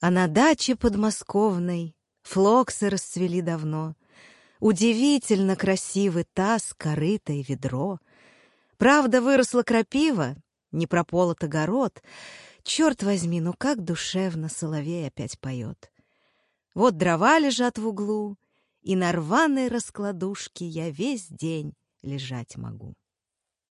А на даче подмосковной флоксы расцвели давно. Удивительно красивы таз, корыто и ведро. Правда, выросла крапива, не прополот огород. Черт возьми, ну как душевно соловей опять поет. Вот дрова лежат в углу, и на рваной раскладушке я весь день лежать могу.